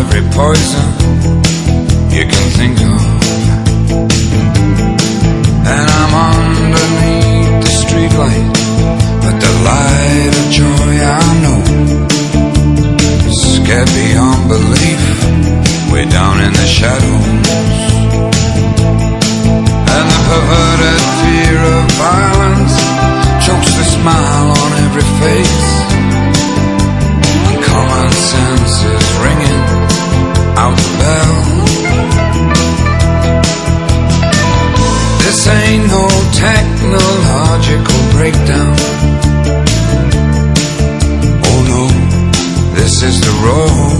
every poison you can think of. And I'm underneath the streetlight, but the light of joy I know is scared beyond belief. Way down in the shadows, and the perverted fear of violence. This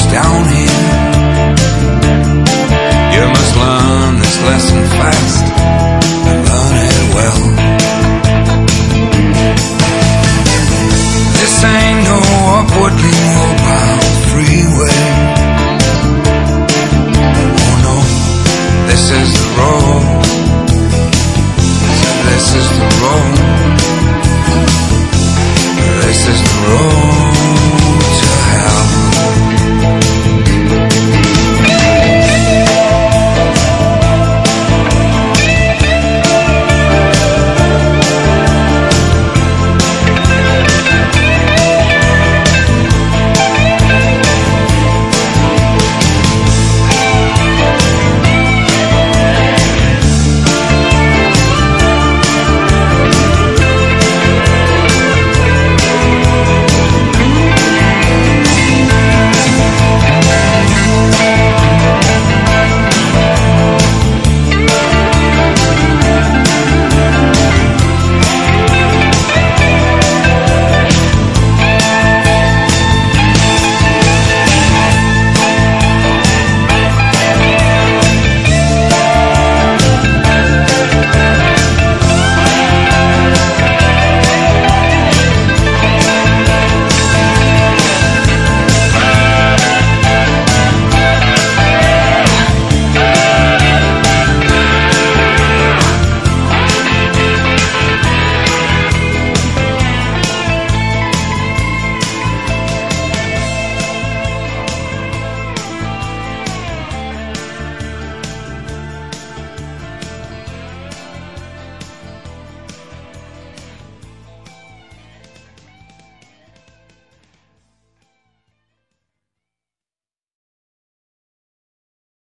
what down here. You must learn this lesson fast and learn it well. This ain't no upward mobile freeway. Oh no. This is the road